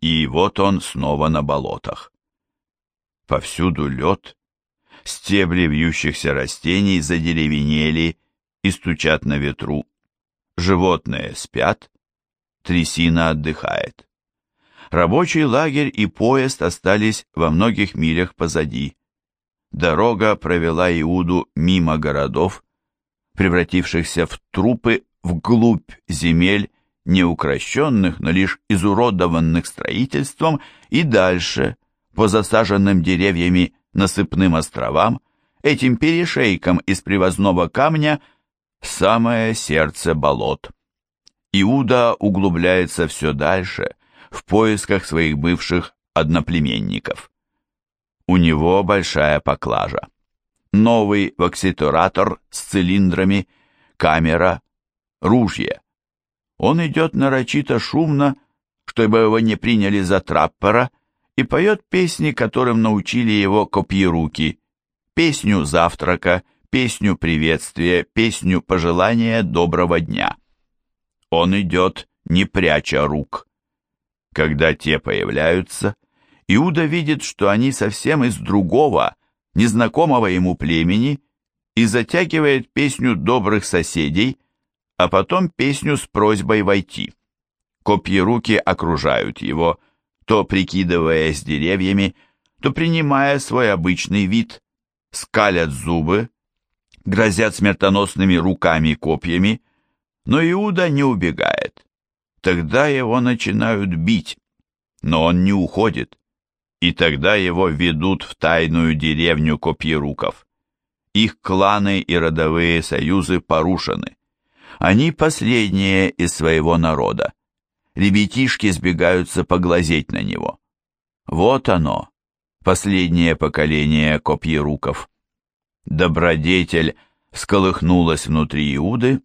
И вот он снова на болотах. Повсюду лед, стебли вьющихся растений задеревенели и стучат на ветру. Животные спят, трясина отдыхает. Рабочий лагерь и поезд остались во многих милях позади. Дорога провела Иуду мимо городов, превратившихся в трупы вглубь земель, неукрощенных, но лишь изуродованных строительством, и дальше, по засаженным деревьями насыпным островам, этим перешейком из привозного камня в самое сердце болот. Иуда углубляется все дальше, в поисках своих бывших одноплеменников. У него большая поклажа. Новый вокситуратор с цилиндрами, камера, ружье. Он идет нарочито шумно, чтобы его не приняли за траппера, и поет песни, которым научили его копьеруки, песню завтрака, песню приветствия, песню пожелания доброго дня. Он идет, не пряча рук. Когда те появляются, Иуда видит, что они совсем из другого, незнакомого ему племени, и затягивает песню добрых соседей, а потом песню с просьбой войти. Копьи руки окружают его, то прикидываясь деревьями, то принимая свой обычный вид, скалят зубы, грозят смертоносными руками копьями, но Иуда не убегает. Тогда его начинают бить, но он не уходит, и тогда его ведут в тайную деревню копьеруков. Их кланы и родовые союзы порушены. Они последние из своего народа. Ребятишки сбегаются поглазеть на него. Вот оно, последнее поколение копьеруков. Добродетель всколыхнулась внутри Иуды,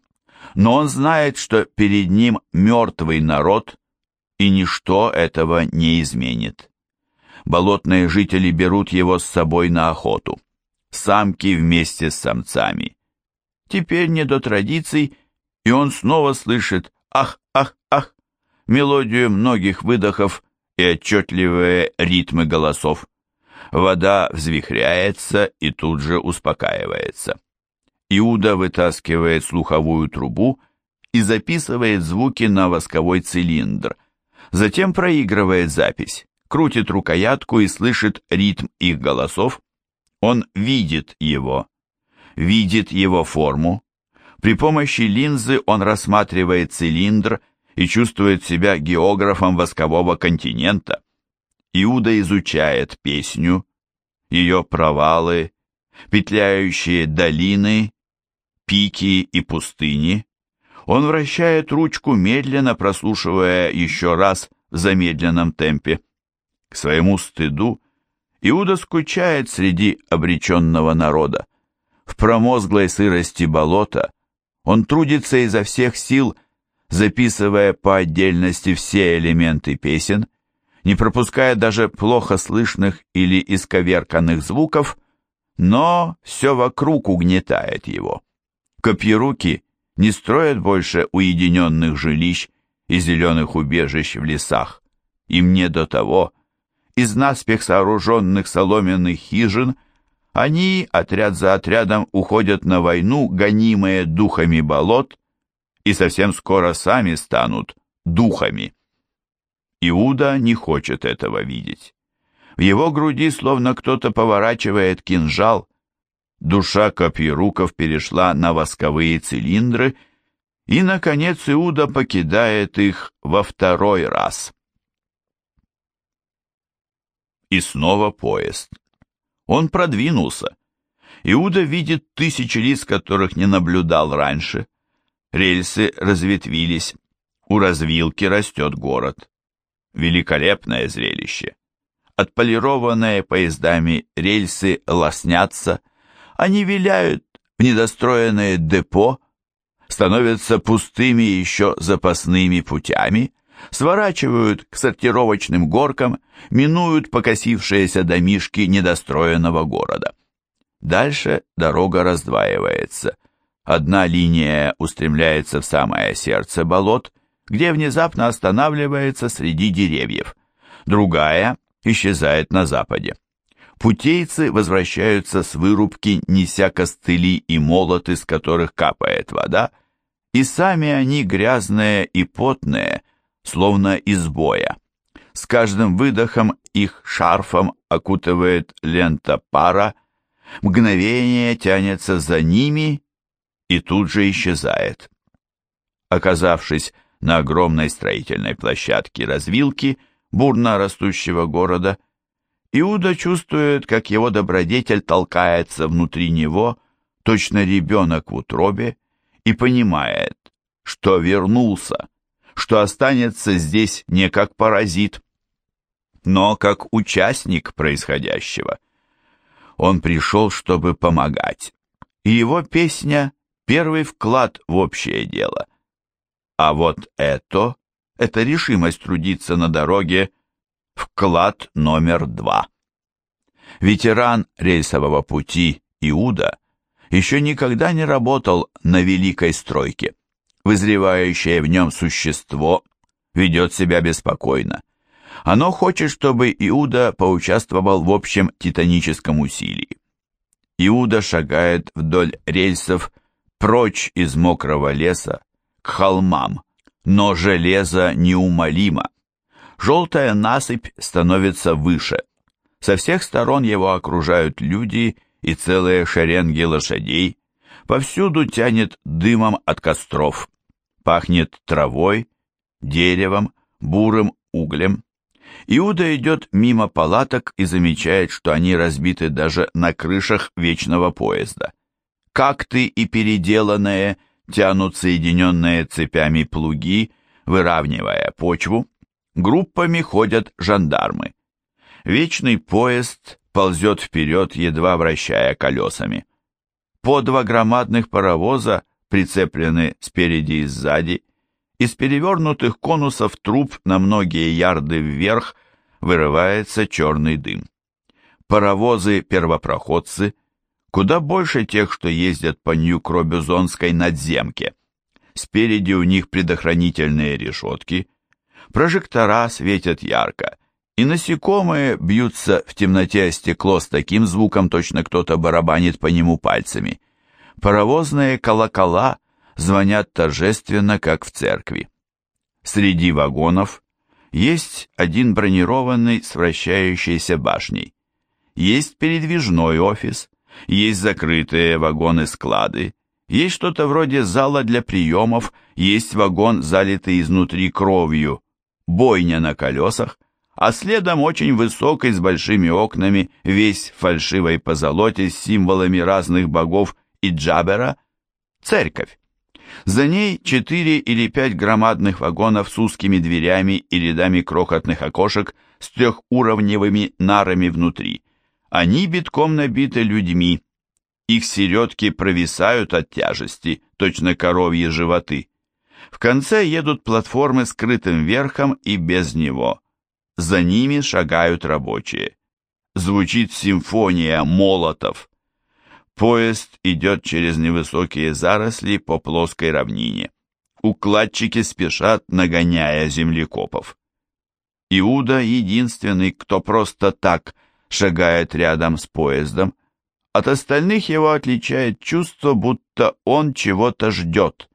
но он знает, что перед ним мертвый народ, и ничто этого не изменит. Болотные жители берут его с собой на охоту. Самки вместе с самцами. Теперь не до традиций, и он снова слышит «ах, ах, ах», мелодию многих выдохов и отчетливые ритмы голосов. Вода взвихряется и тут же успокаивается. Иуда вытаскивает слуховую трубу и записывает звуки на восковой цилиндр. Затем проигрывает запись, крутит рукоятку и слышит ритм их голосов. Он видит его, видит его форму. При помощи линзы он рассматривает цилиндр и чувствует себя географом воскового континента. Иуда изучает песню, ее провалы, петляющие долины пики и пустыни, он вращает ручку, медленно прослушивая еще раз в замедленном темпе. К своему стыду Иуда скучает среди обреченного народа. В промозглой сырости болота он трудится изо всех сил, записывая по отдельности все элементы песен, не пропуская даже плохо слышных или исковерканных звуков, но все вокруг угнетает его. Копьеруки не строят больше уединенных жилищ и зеленых убежищ в лесах. Им не до того. Из наспех сооруженных соломенных хижин они, отряд за отрядом, уходят на войну, гонимые духами болот, и совсем скоро сами станут духами. Иуда не хочет этого видеть. В его груди словно кто-то поворачивает кинжал, душа копьеруков перешла на восковые цилиндры, и, наконец, Иуда покидает их во второй раз. И снова поезд. Он продвинулся. Иуда видит тысячи лиц, которых не наблюдал раньше. Рельсы разветвились. У развилки растет город. Великолепное зрелище. Отполированные поездами рельсы лоснятся, они виляют в недостроенное депо, становятся пустыми еще запасными путями, сворачивают к сортировочным горкам, минуют покосившиеся домишки недостроенного города. Дальше дорога раздваивается. Одна линия устремляется в самое сердце болот, где внезапно останавливается среди деревьев. другая исчезает на западе. Путейцы возвращаются с вырубки, неся костыли и молоты, с которых капает вода, и сами они грязные и потные, словно из боя. С каждым выдохом их шарфом окутывает лента пара, мгновение тянется за ними и тут же исчезает. Оказавшись на огромной строительной площадке развилки бурно растущего города, Иуда чувствует, как его добродетель толкается внутри него, точно ребенок в утробе, и понимает, что вернулся, что останется здесь не как паразит, но как участник происходящего. Он пришел, чтобы помогать, и его песня — первый вклад в общее дело. А вот это, это решимость трудиться на дороге — Вклад номер два. Ветеран рейсового пути Иуда еще никогда не работал на великой стройке. Вызревающее в нем существо ведет себя беспокойно. Оно хочет, чтобы Иуда поучаствовал в общем титаническом усилии. Иуда шагает вдоль рельсов прочь из мокрого леса к холмам, но железо неумолимо желтая насыпь становится выше. Со всех сторон его окружают люди и целые шеренги лошадей. Повсюду тянет дымом от костров. Пахнет травой, деревом, бурым углем. Иуда идет мимо палаток и замечает, что они разбиты даже на крышах вечного поезда. Какты и переделанные тянут соединенные цепями плуги, выравнивая почву, Группами ходят жандармы. Вечный поезд ползет вперед, едва вращая колесами. По два громадных паровоза прицеплены спереди и сзади. Из перевернутых конусов труб на многие ярды вверх вырывается черный дым. Паровозы-первопроходцы куда больше тех, что ездят по Нью-Кробюзонской надземке. Спереди у них предохранительные решетки – Прожектора светят ярко, и насекомые бьются в темноте о стекло с таким звуком, точно кто-то барабанит по нему пальцами. Паровозные колокола звонят торжественно, как в церкви. Среди вагонов есть один бронированный с вращающейся башней. Есть передвижной офис, есть закрытые вагоны-склады, есть что-то вроде зала для приемов, есть вагон, залитый изнутри кровью, бойня на колесах, а следом очень высокий с большими окнами, весь в фальшивой позолоте с символами разных богов и джабера, церковь. За ней четыре или пять громадных вагонов с узкими дверями и рядами крохотных окошек с трехуровневыми нарами внутри. Они битком набиты людьми. Их середки провисают от тяжести, точно коровьи животы. В конце едут платформы с крытым верхом и без него. За ними шагают рабочие. Звучит симфония молотов. Поезд идет через невысокие заросли по плоской равнине. Укладчики спешат, нагоняя землекопов. Иуда единственный, кто просто так шагает рядом с поездом. От остальных его отличает чувство, будто он чего-то ждет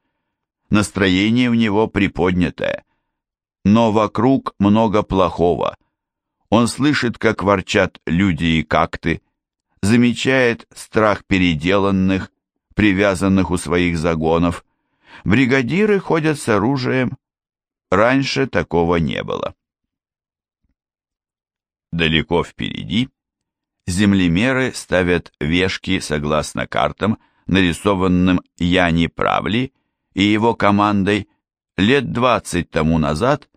настроение у него приподнятое. Но вокруг много плохого. Он слышит, как ворчат люди и какты, замечает страх переделанных, привязанных у своих загонов. Бригадиры ходят с оружием. Раньше такого не было. Далеко впереди землемеры ставят вешки согласно картам, нарисованным Яни Правли и его командой лет двадцать тому назад,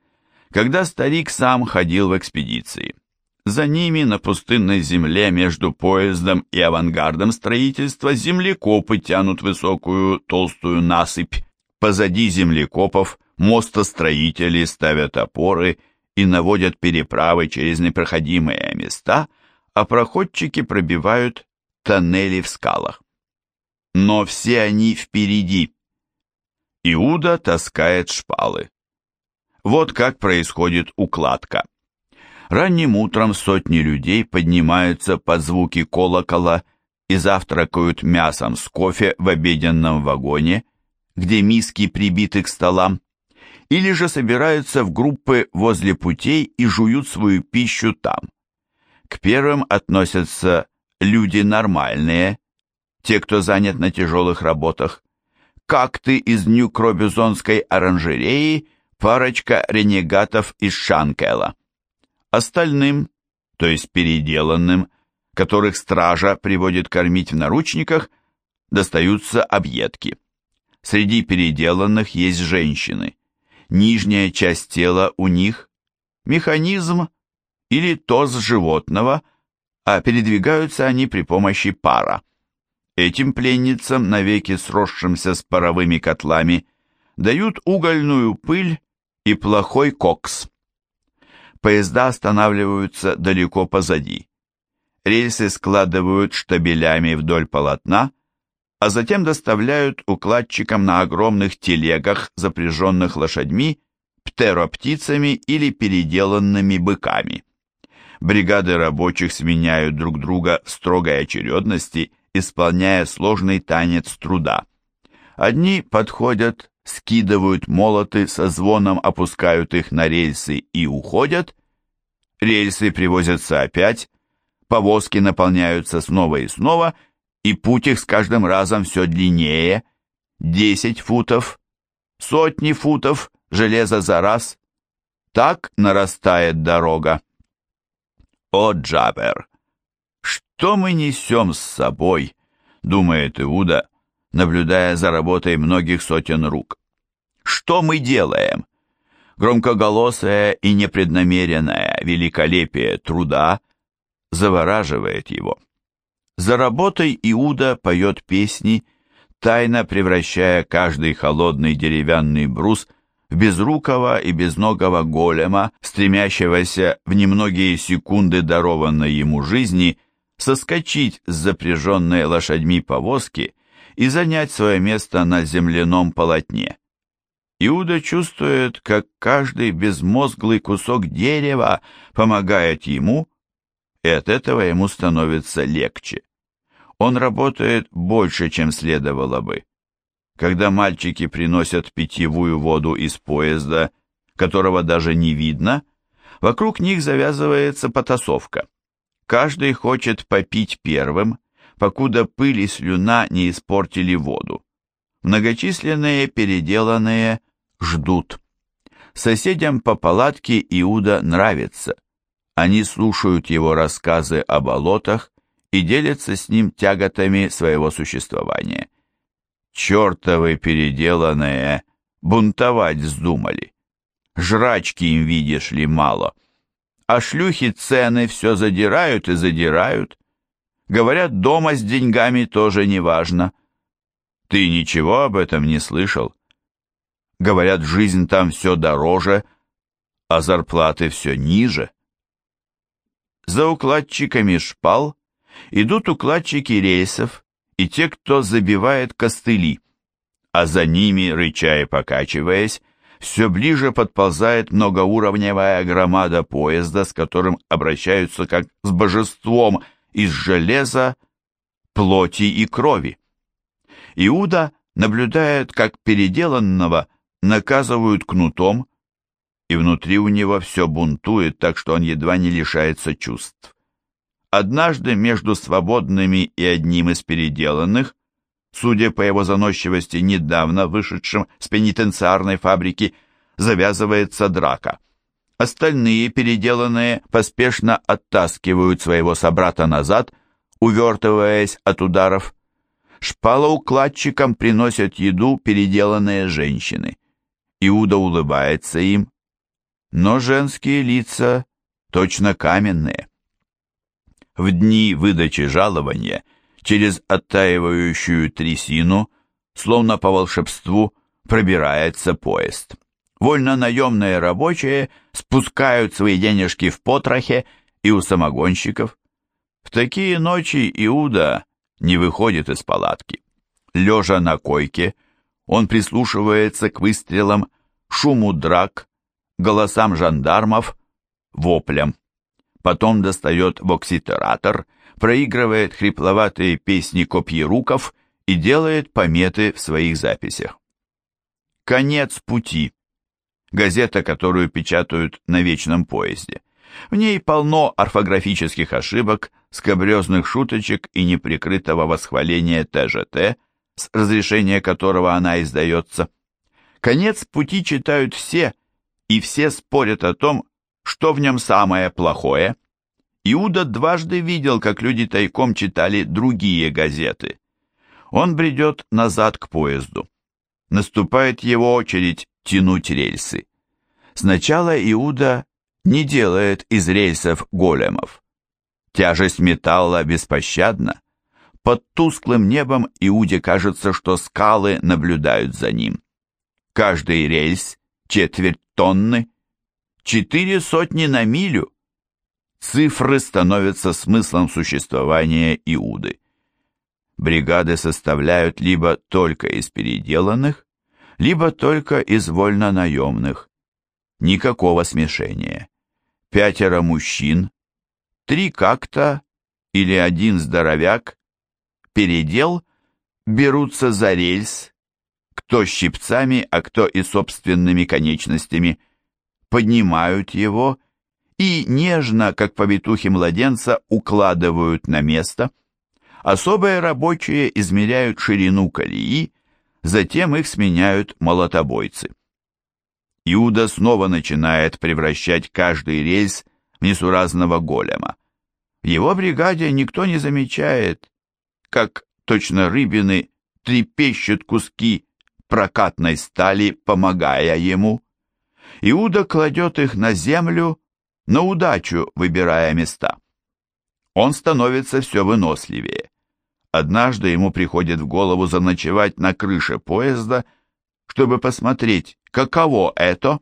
когда старик сам ходил в экспедиции. За ними на пустынной земле между поездом и авангардом строительства землекопы тянут высокую толстую насыпь. Позади землекопов мостостроители ставят опоры и наводят переправы через непроходимые места, а проходчики пробивают тоннели в скалах. Но все они впереди. Иуда таскает шпалы. Вот как происходит укладка. Ранним утром сотни людей поднимаются под звуки колокола и завтракают мясом с кофе в обеденном вагоне, где миски прибиты к столам, или же собираются в группы возле путей и жуют свою пищу там. К первым относятся люди нормальные, те, кто занят на тяжелых работах, как ты из Нью-Кробюзонской оранжереи, парочка ренегатов из Шанкела. Остальным, то есть переделанным, которых стража приводит кормить в наручниках, достаются объедки. Среди переделанных есть женщины. Нижняя часть тела у них – механизм или тоз животного, а передвигаются они при помощи пара. Этим пленницам, навеки сросшимся с паровыми котлами, дают угольную пыль и плохой кокс. Поезда останавливаются далеко позади. Рельсы складывают штабелями вдоль полотна, а затем доставляют укладчикам на огромных телегах, запряженных лошадьми, птероптицами или переделанными быками. Бригады рабочих сменяют друг друга в строгой очередности – исполняя сложный танец труда. Одни подходят, скидывают молоты, со звоном опускают их на рельсы и уходят. Рельсы привозятся опять, повозки наполняются снова и снова, и путь их с каждым разом все длиннее. Десять футов, сотни футов, железо за раз. Так нарастает дорога. О, Джабер! «Что мы несем с собой?» — думает Иуда, наблюдая за работой многих сотен рук. «Что мы делаем?» Громкоголосое и непреднамеренное великолепие труда завораживает его. За работой Иуда поет песни, тайно превращая каждый холодный деревянный брус в безрукого и безногого голема, стремящегося в немногие секунды дарованной ему жизни соскочить с запряженной лошадьми повозки и занять свое место на земляном полотне. Иуда чувствует, как каждый безмозглый кусок дерева помогает ему, и от этого ему становится легче. Он работает больше, чем следовало бы. Когда мальчики приносят питьевую воду из поезда, которого даже не видно, вокруг них завязывается потасовка. Каждый хочет попить первым, покуда пыль и слюна не испортили воду. Многочисленные переделанные ждут. Соседям по палатке Иуда нравится. Они слушают его рассказы о болотах и делятся с ним тяготами своего существования. Чертовы переделанные бунтовать вздумали. Жрачки им, видишь ли, мало а шлюхи цены все задирают и задирают. Говорят, дома с деньгами тоже не важно. Ты ничего об этом не слышал? Говорят, жизнь там все дороже, а зарплаты все ниже. За укладчиками шпал идут укладчики рейсов и те, кто забивает костыли, а за ними, рыча и покачиваясь, все ближе подползает многоуровневая громада поезда, с которым обращаются как с божеством из железа, плоти и крови. Иуда наблюдает, как переделанного наказывают кнутом, и внутри у него все бунтует, так что он едва не лишается чувств. Однажды между свободными и одним из переделанных судя по его заносчивости, недавно вышедшим с пенитенциарной фабрики, завязывается драка. Остальные, переделанные, поспешно оттаскивают своего собрата назад, увертываясь от ударов. Шпалоукладчикам приносят еду переделанные женщины. Иуда улыбается им, но женские лица точно каменные. В дни выдачи жалования – через оттаивающую трясину, словно по волшебству, пробирается поезд. Вольно-наемные рабочие спускают свои денежки в потрохе и у самогонщиков. В такие ночи Иуда не выходит из палатки. Лежа на койке, он прислушивается к выстрелам, шуму драк, голосам жандармов, воплям. потом достает бокситератор, проигрывает хрипловатые песни копьеруков и делает пометы в своих записях. «Конец пути» — газета, которую печатают на вечном поезде. В ней полно орфографических ошибок, скобрезных шуточек и неприкрытого восхваления ТЖТ, с разрешения которого она издается. Конец пути читают все, и все спорят о том, что в нем самое плохое. Иуда дважды видел, как люди тайком читали другие газеты. Он бредет назад к поезду. Наступает его очередь тянуть рельсы. Сначала Иуда не делает из рельсов големов. Тяжесть металла беспощадна. Под тусклым небом Иуде кажется, что скалы наблюдают за ним. Каждый рельс — четверть тонны, четыре сотни на милю. Цифры становятся смыслом существования Иуды. Бригады составляют либо только из переделанных, либо только из вольнонаемных. Никакого смешения. Пятеро мужчин, три как-то или один здоровяк, передел, берутся за рельс, кто щипцами, а кто и собственными конечностями, поднимают его и нежно, как повитухи младенца, укладывают на место. Особые рабочие измеряют ширину колеи, затем их сменяют молотобойцы. Иуда снова начинает превращать каждый рельс в несуразного голема. В его бригаде никто не замечает, как точно рыбины трепещут куски прокатной стали, помогая ему. Иуда кладет их на землю, на удачу выбирая места. Он становится все выносливее. Однажды ему приходит в голову заночевать на крыше поезда, чтобы посмотреть, каково это.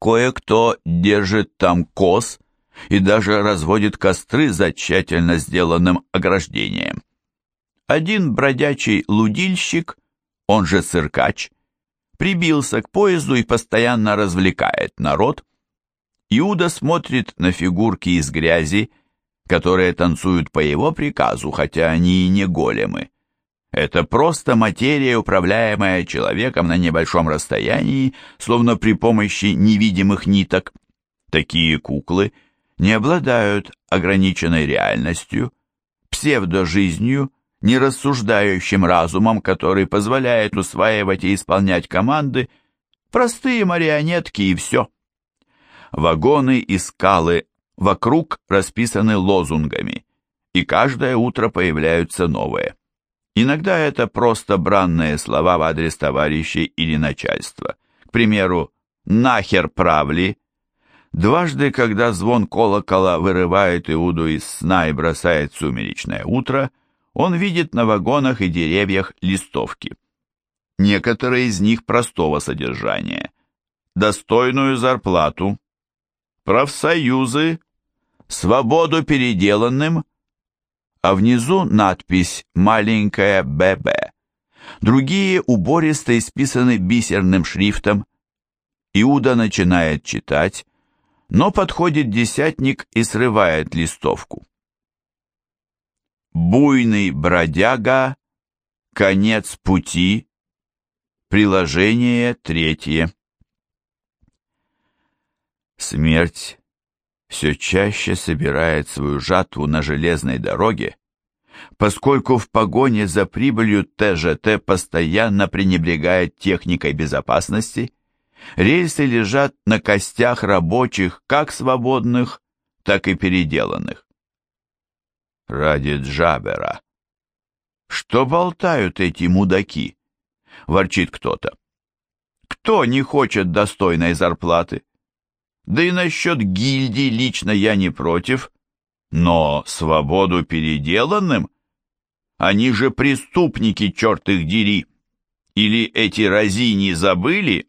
Кое-кто держит там коз и даже разводит костры за тщательно сделанным ограждением. Один бродячий лудильщик он же циркач, прибился к поезду и постоянно развлекает народ. Иуда смотрит на фигурки из грязи, которые танцуют по его приказу, хотя они и не големы. Это просто материя, управляемая человеком на небольшом расстоянии, словно при помощи невидимых ниток. Такие куклы не обладают ограниченной реальностью, псевдожизнью нерассуждающим разумом, который позволяет усваивать и исполнять команды, простые марионетки и все. Вагоны и скалы вокруг расписаны лозунгами, и каждое утро появляются новые. Иногда это просто бранные слова в адрес товарищей или начальства. К примеру, «нахер правли», Дважды, когда звон колокола вырывает Иуду из сна и бросает сумеречное утро, он видит на вагонах и деревьях листовки. Некоторые из них простого содержания. Достойную зарплату, профсоюзы, свободу переделанным, а внизу надпись «Маленькая ББ». Другие убористо исписаны бисерным шрифтом. Иуда начинает читать, но подходит десятник и срывает листовку. Буйный бродяга, конец пути, приложение третье. Смерть все чаще собирает свою жатву на железной дороге, поскольку в погоне за прибылью ТЖТ постоянно пренебрегает техникой безопасности, рельсы лежат на костях рабочих как свободных, так и переделанных ради Джабера. Что болтают эти мудаки? Ворчит кто-то. Кто не хочет достойной зарплаты? Да и насчет гильдии лично я не против, но свободу переделанным? Они же преступники, черт их дери! Или эти разини забыли?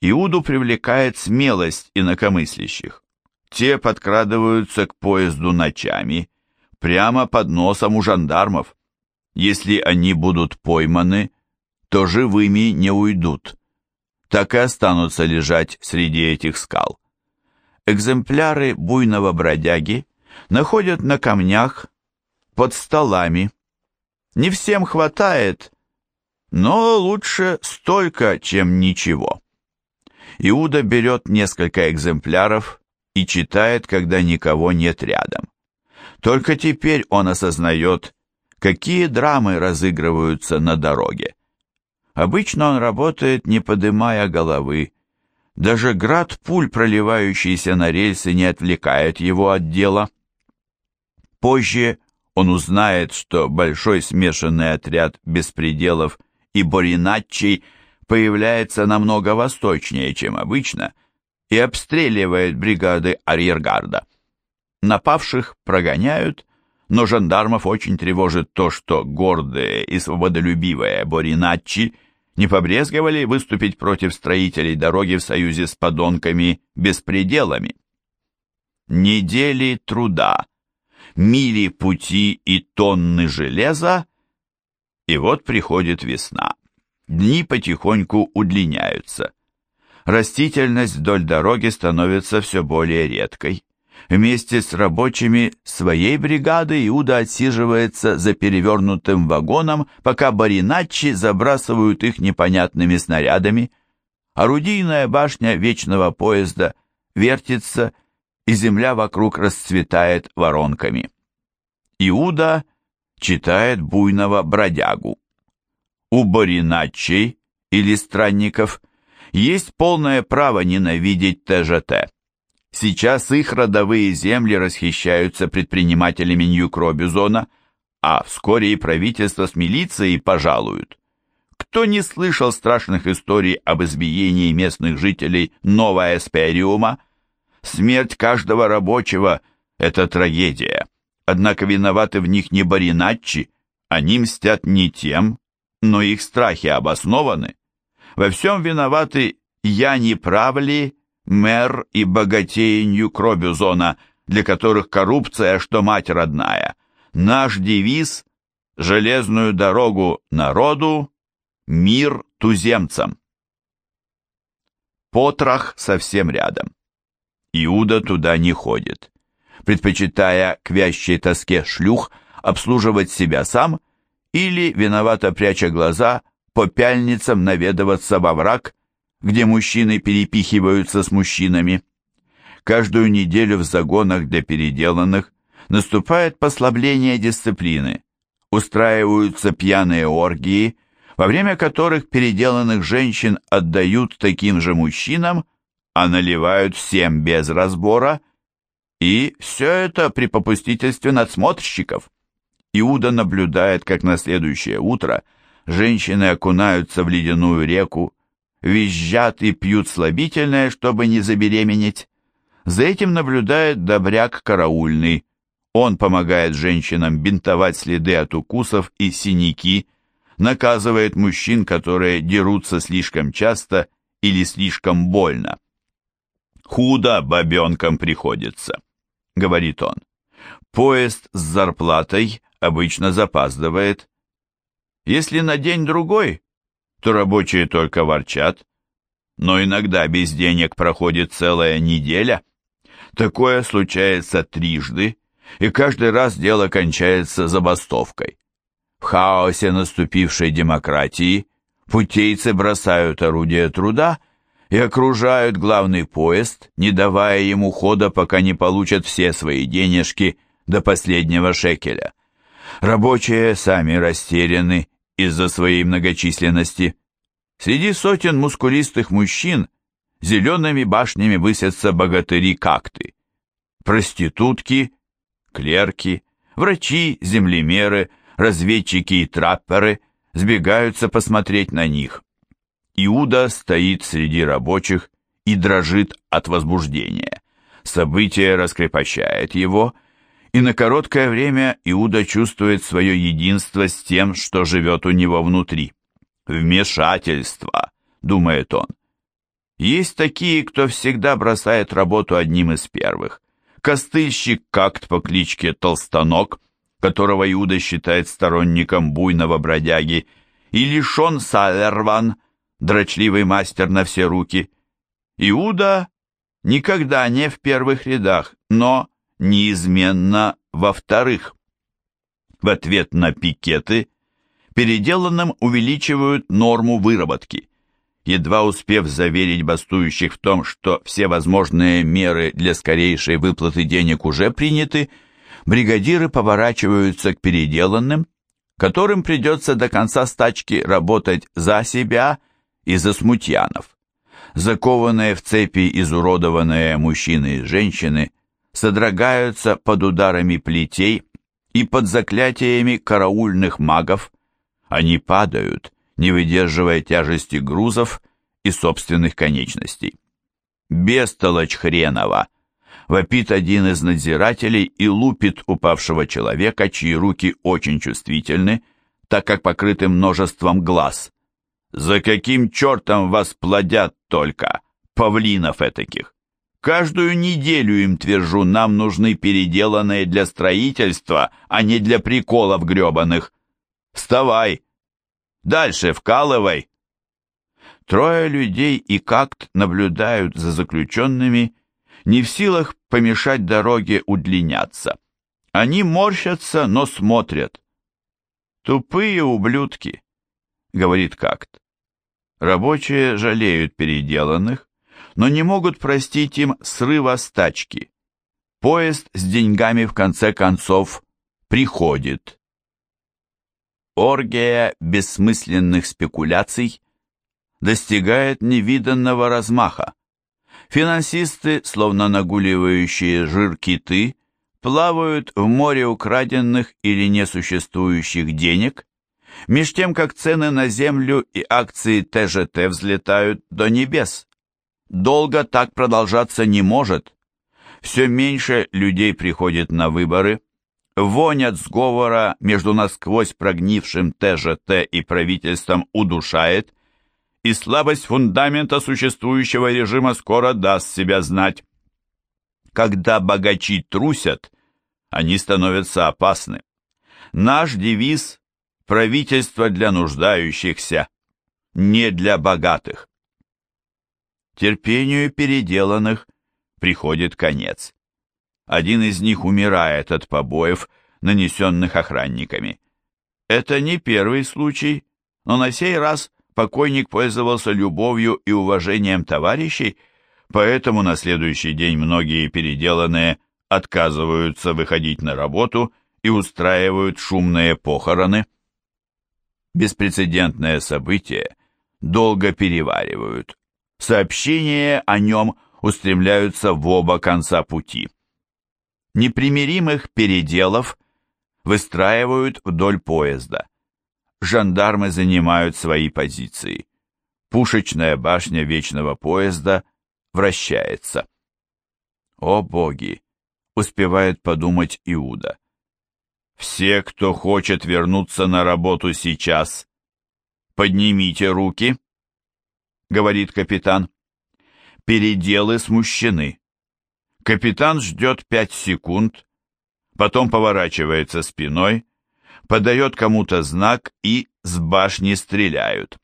Иуду привлекает смелость инакомыслящих. Те подкрадываются к поезду ночами, прямо под носом у жандармов. Если они будут пойманы, то живыми не уйдут. Так и останутся лежать среди этих скал. экземпляры буйного бродяги находят на камнях, под столами. Не всем хватает, но лучше столько, чем ничего. Иуда берет несколько экземпляров и читает, когда никого нет рядом. Только теперь он осознает, какие драмы разыгрываются на дороге. Обычно он работает, не подымая головы. Даже град пуль, проливающийся на рельсы, не отвлекает его от дела. Позже он узнает, что большой смешанный отряд беспределов и Бориначчей появляется намного восточнее, чем обычно, и обстреливает бригады арьергарда. Напавших прогоняют, но жандармов очень тревожит то, что гордые и свободолюбивые Бориначчи не побрезговали выступить против строителей дороги в союзе с подонками-беспределами. Недели труда, мили пути и тонны железа, и вот приходит весна. Дни потихоньку удлиняются. Растительность вдоль дороги становится все более редкой. Вместе с рабочими своей бригады Иуда отсиживается за перевернутым вагоном, пока бариначи забрасывают их непонятными снарядами. Орудийная башня вечного поезда вертится, и земля вокруг расцветает воронками. Иуда читает буйного бродягу. У бариначей или странников есть полное право ненавидеть ТЖТ. Сейчас их родовые земли расхищаются предпринимателями Нью-Кробюзона, а вскоре и правительство с милицией пожалуют. Кто не слышал страшных историй об избиении местных жителей Нового Эспериума? Смерть каждого рабочего – это трагедия. Однако виноваты в них не бариначи, они мстят не тем, но их страхи обоснованы. Во всем виноваты «я не прав ли», мэр и богатеи Нью-Кробюзона, для которых коррупция, что мать родная. Наш девиз – железную дорогу народу, мир туземцам. Потрах совсем рядом. Иуда туда не ходит, предпочитая к вящей тоске шлюх обслуживать себя сам или, виновато пряча глаза, по пяльницам наведываться во враг где мужчины перепихиваются с мужчинами. Каждую неделю в загонах для переделанных наступает послабление дисциплины, устраиваются пьяные оргии, во время которых переделанных женщин отдают таким же мужчинам, а наливают всем без разбора, и все это при попустительстве надсмотрщиков. Иуда наблюдает, как на следующее утро женщины окунаются в ледяную реку, визжат и пьют слабительное, чтобы не забеременеть. За этим наблюдает добряк караульный. Он помогает женщинам бинтовать следы от укусов и синяки, наказывает мужчин, которые дерутся слишком часто или слишком больно. «Худо бабенкам приходится», — говорит он. «Поезд с зарплатой обычно запаздывает. Если на день-другой, то рабочие только ворчат, но иногда без денег проходит целая неделя. Такое случается трижды, и каждый раз дело кончается забастовкой. В хаосе наступившей демократии путейцы бросают орудия труда и окружают главный поезд, не давая ему хода, пока не получат все свои денежки до последнего шекеля. Рабочие сами растеряны из-за своей многочисленности. Среди сотен мускулистых мужчин зелеными башнями высятся богатыри-какты. Проститутки, клерки, врачи, землемеры, разведчики и трапперы сбегаются посмотреть на них. Иуда стоит среди рабочих и дрожит от возбуждения. Событие раскрепощает его, и на короткое время Иуда чувствует свое единство с тем, что живет у него внутри. «Вмешательство», — думает он. Есть такие, кто всегда бросает работу одним из первых. Костыльщик Какт по кличке Толстанок, которого Иуда считает сторонником буйного бродяги, или Шон Салерван, дрочливый мастер на все руки. Иуда никогда не в первых рядах, но неизменно во вторых. В ответ на пикеты переделанным увеличивают норму выработки. Едва успев заверить бастующих в том, что все возможные меры для скорейшей выплаты денег уже приняты, бригадиры поворачиваются к переделанным, которым придется до конца стачки работать за себя и за смутьянов. Закованные в цепи изуродованные мужчины и женщины содрогаются под ударами плетей и под заклятиями караульных магов. Они падают, не выдерживая тяжести грузов и собственных конечностей. «Бестолочь хренова!» вопит один из надзирателей и лупит упавшего человека, чьи руки очень чувствительны, так как покрыты множеством глаз. «За каким чертом вас плодят только, павлинов этаких? Каждую неделю им твержу, нам нужны переделанные для строительства, а не для приколов гребаных. Вставай! Дальше вкалывай!» Трое людей и какт наблюдают за заключенными не в силах помешать дороге удлиняться. Они морщатся, но смотрят. «Тупые ублюдки», — говорит Какт. Рабочие жалеют переделанных, но не могут простить им срыва стачки. Поезд с деньгами в конце концов приходит. Оргия бессмысленных спекуляций достигает невиданного размаха. Финансисты, словно нагуливающие жир киты, плавают в море украденных или несуществующих денег, меж тем как цены на землю и акции ТЖТ взлетают до небес. Долго так продолжаться не может. Все меньше людей приходит на выборы, вонь сговора между насквозь прогнившим ТЖТ и правительством удушает, и слабость фундамента существующего режима скоро даст себя знать. Когда богачи трусят, они становятся опасны. Наш девиз – правительство для нуждающихся, не для богатых. Терпению переделанных приходит конец. Один из них умирает от побоев, нанесенных охранниками. Это не первый случай, но на сей раз покойник пользовался любовью и уважением товарищей, поэтому на следующий день многие переделанные отказываются выходить на работу и устраивают шумные похороны. Беспрецедентное событие долго переваривают. Сообщения о нем устремляются в оба конца пути. Непримиримых переделов выстраивают вдоль поезда жандармы занимают свои позиции. Пушечная башня вечного поезда вращается. О боги! Успевает подумать Иуда. Все, кто хочет вернуться на работу сейчас, поднимите руки, говорит капитан. Переделы смущены. Капитан ждет пять секунд, потом поворачивается спиной, подает кому-то знак и с башни стреляют.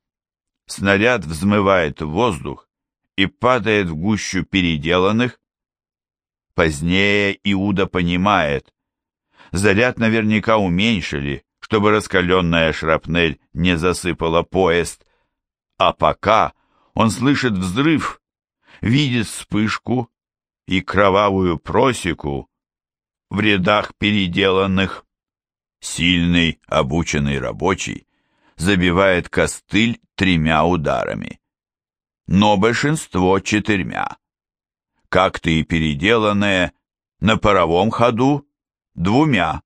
Снаряд взмывает в воздух и падает в гущу переделанных. Позднее Иуда понимает, заряд наверняка уменьшили, чтобы раскаленная шрапнель не засыпала поезд, а пока он слышит взрыв, видит вспышку и кровавую просеку в рядах переделанных. Сильный, обученный рабочий забивает костыль тремя ударами. Но большинство четырьмя. Как-то и переделанные на паровом ходу двумя.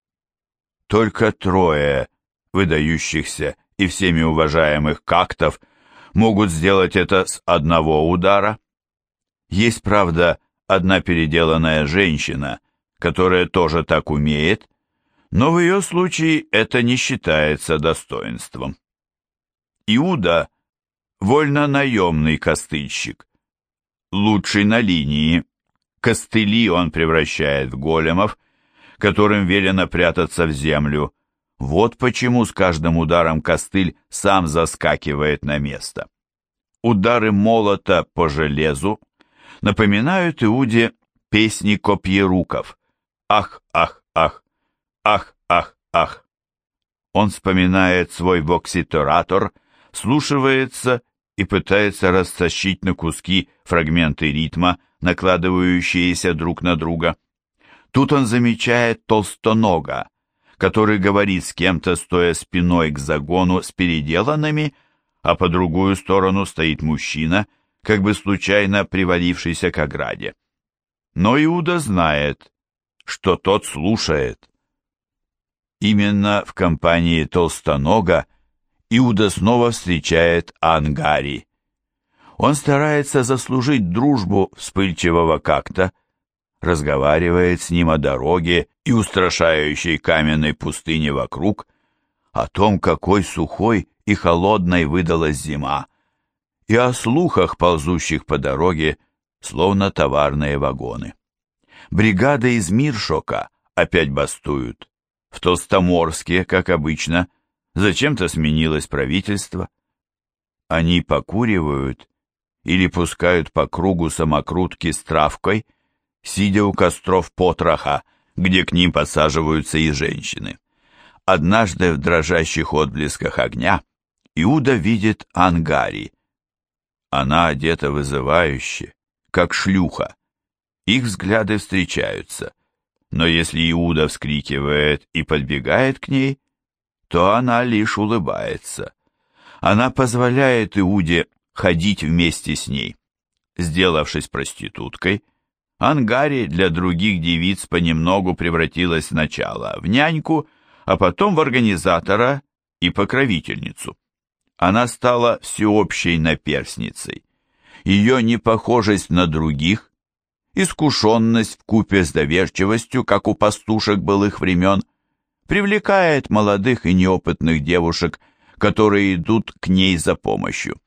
Только трое выдающихся и всеми уважаемых кактов могут сделать это с одного удара. Есть, правда, одна переделанная женщина, которая тоже так умеет, но в ее случае это не считается достоинством. Иуда – вольно-наемный костыльщик, лучший на линии. Костыли он превращает в големов, которым велено прятаться в землю. Вот почему с каждым ударом костыль сам заскакивает на место. Удары молота по железу напоминают Иуде песни копьеруков. Ах, ах, ах, ах, ах, ах. Он вспоминает свой вокситоратор, слушивается и пытается растащить на куски фрагменты ритма, накладывающиеся друг на друга. Тут он замечает толстонога, который говорит с кем-то, стоя спиной к загону с переделанными, а по другую сторону стоит мужчина, как бы случайно привалившийся к ограде. Но Иуда знает, что тот слушает. Именно в компании Толстонога Иуда снова встречает Ангари. Он старается заслужить дружбу вспыльчивого как-то, разговаривает с ним о дороге и устрашающей каменной пустыне вокруг, о том, какой сухой и холодной выдалась зима, и о слухах, ползущих по дороге, словно товарные вагоны. Бригада из Миршока опять бастуют. В Толстоморске, как обычно, зачем-то сменилось правительство. Они покуривают или пускают по кругу самокрутки с травкой, сидя у костров потроха, где к ним подсаживаются и женщины. Однажды в дрожащих отблесках огня Иуда видит Ангари. Она одета вызывающе, как шлюха. Их взгляды встречаются, но если Иуда вскрикивает и подбегает к ней, то она лишь улыбается. Она позволяет Иуде ходить вместе с ней. Сделавшись проституткой, Ангари для других девиц понемногу превратилась сначала в няньку, а потом в организатора и покровительницу. Она стала всеобщей наперсницей. Ее непохожесть на других, искушенность в купе с доверчивостью, как у пастушек былых времен, привлекает молодых и неопытных девушек, которые идут к ней за помощью.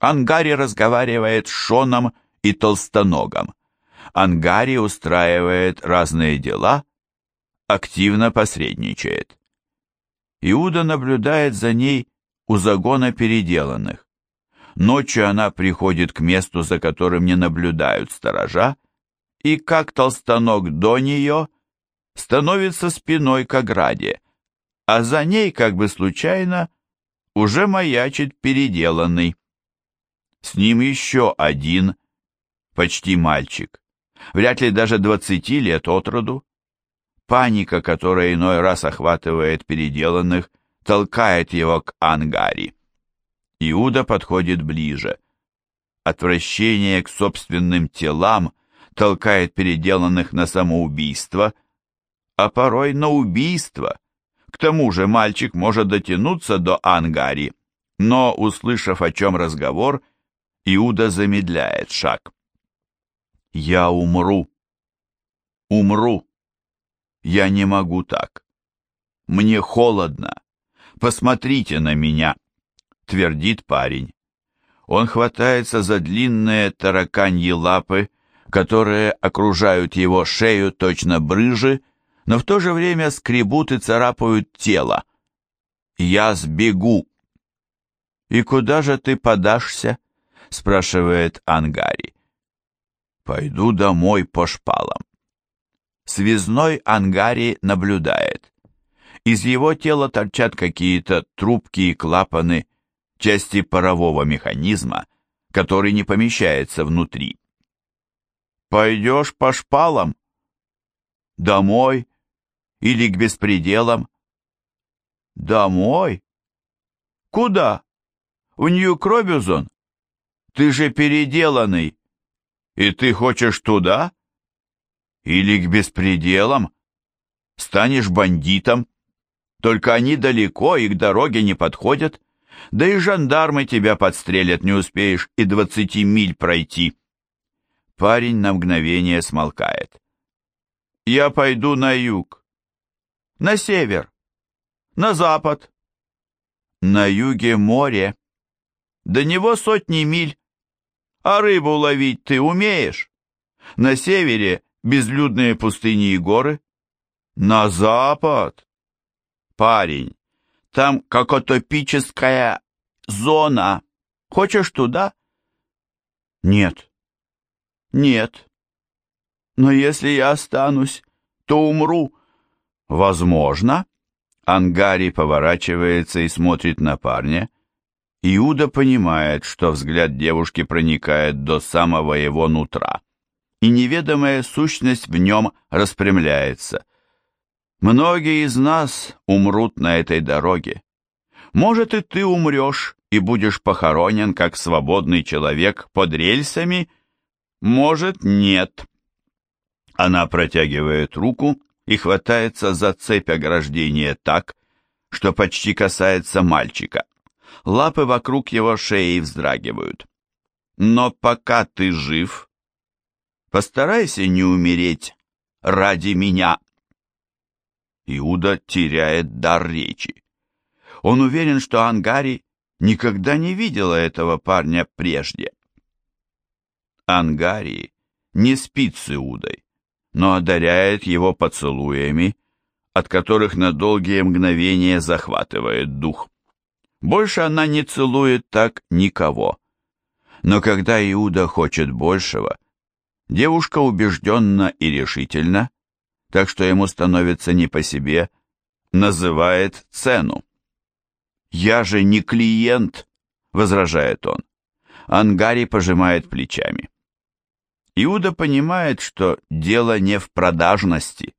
Ангари разговаривает с Шоном и Толстоногом. Ангари устраивает разные дела, активно посредничает. Иуда наблюдает за ней у загона переделанных. Ночью она приходит к месту, за которым не наблюдают сторожа, и, как толстоног до нее, становится спиной к ограде, а за ней, как бы случайно, уже маячит переделанный. С ним еще один, почти мальчик, вряд ли даже двадцати лет от роду. Паника, которая иной раз охватывает переделанных, толкает его к Ангари. Иуда подходит ближе. Отвращение к собственным телам толкает переделанных на самоубийство, а порой на убийство. К тому же мальчик может дотянуться до Ангари, но, услышав, о чем разговор, Иуда замедляет шаг. «Я умру. Умру. Я не могу так. Мне холодно. Посмотрите на меня», — твердит парень. Он хватается за длинные тараканьи лапы, которые окружают его шею точно брыжи, но в то же время скребут и царапают тело. «Я сбегу». «И куда же ты подашься?» — спрашивает Ангари. «Пойду домой по шпалам». Связной Ангари наблюдает. Из его тела торчат какие-то трубки и клапаны, части парового механизма, который не помещается внутри. «Пойдешь по шпалам?» «Домой или к беспределам?» «Домой? Куда? В Нью-Кробюзон? Ты же переделанный. И ты хочешь туда? Или к беспределам? Станешь бандитом? Только они далеко и к дороге не подходят. Да и жандармы тебя подстрелят, не успеешь и двадцати миль пройти. Парень на мгновение смолкает. Я пойду на юг. На север. На запад. На юге море. До него сотни миль. А рыбу ловить ты умеешь? На севере безлюдные пустыни и горы. На запад. Парень, там Нет. Но если я останусь, то умру. Возможно. Ангари поворачивается и смотрит на парня. Иуда понимает, что взгляд девушки проникает до самого его нутра, и неведомая сущность в нем распрямляется. Многие из нас умрут на этой дороге. Может, и ты умрешь и будешь похоронен как свободный человек под рельсами, может, нет. Она протягивает руку и хватается за цепь ограждения так, что почти касается мальчика. Лапы вокруг его шеи вздрагивают. Но пока ты жив, постарайся не умереть ради меня. Иуда теряет дар речи. Он уверен, что Ангари никогда не видела этого парня прежде. Ангари не спит с Иудой, но одаряет его поцелуями, от которых на долгие мгновения захватывает дух. Больше она не целует так никого. Но когда Иуда хочет большего, девушка убежденно и решительно так что ему становится не по себе, называет цену. «Я же не клиент», — возражает он. Ангари пожимает плечами. Иуда понимает, что дело не в продажности.